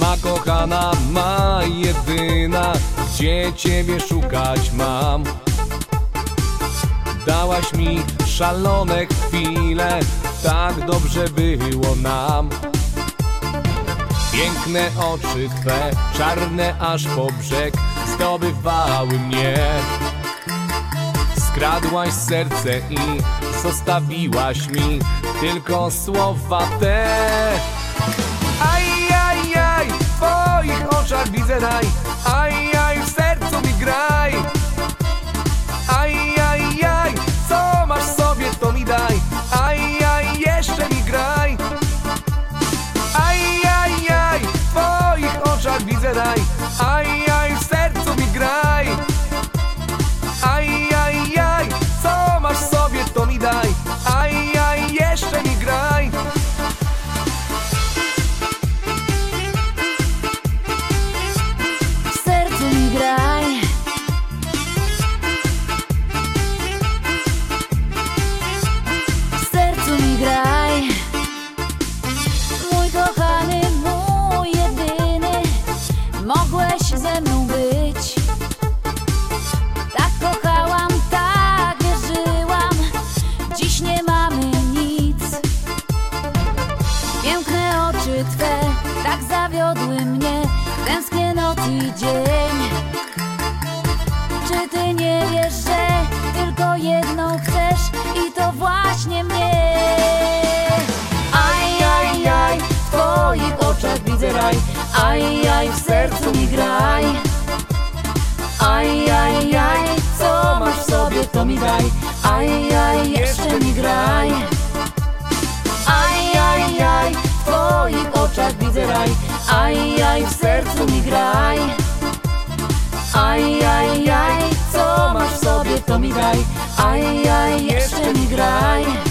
Ma kochana, ma jedyna Gdzie ciebie szukać mam? Dałaś mi szalone chwile Tak dobrze było nam. Piękne oczy twe, czarne aż po brzeg Zdobywały mnie. Skradłaś serce i zostawiłaś mi Tylko słowa te raj Aj, aj, w sercu mi graj. Aj, aj, aj, co masz sobie to mi daj. Aj, aj, jeszcze mi graj. Aj, aj, aj, w twoich oczach widzę raj Aj, aj, Aj, aj, w sercu mi graj. Aj, aj, aj, co masz w sobie to mi daj. Aj, aj, jeszcze mi graj. Aj, aj, aj, w twoich oczach widzę raj. Aj, aj, w sercu mi graj. Aj, aj, aj, co masz w sobie to mi daj. Aj, aj, jeszcze mi graj.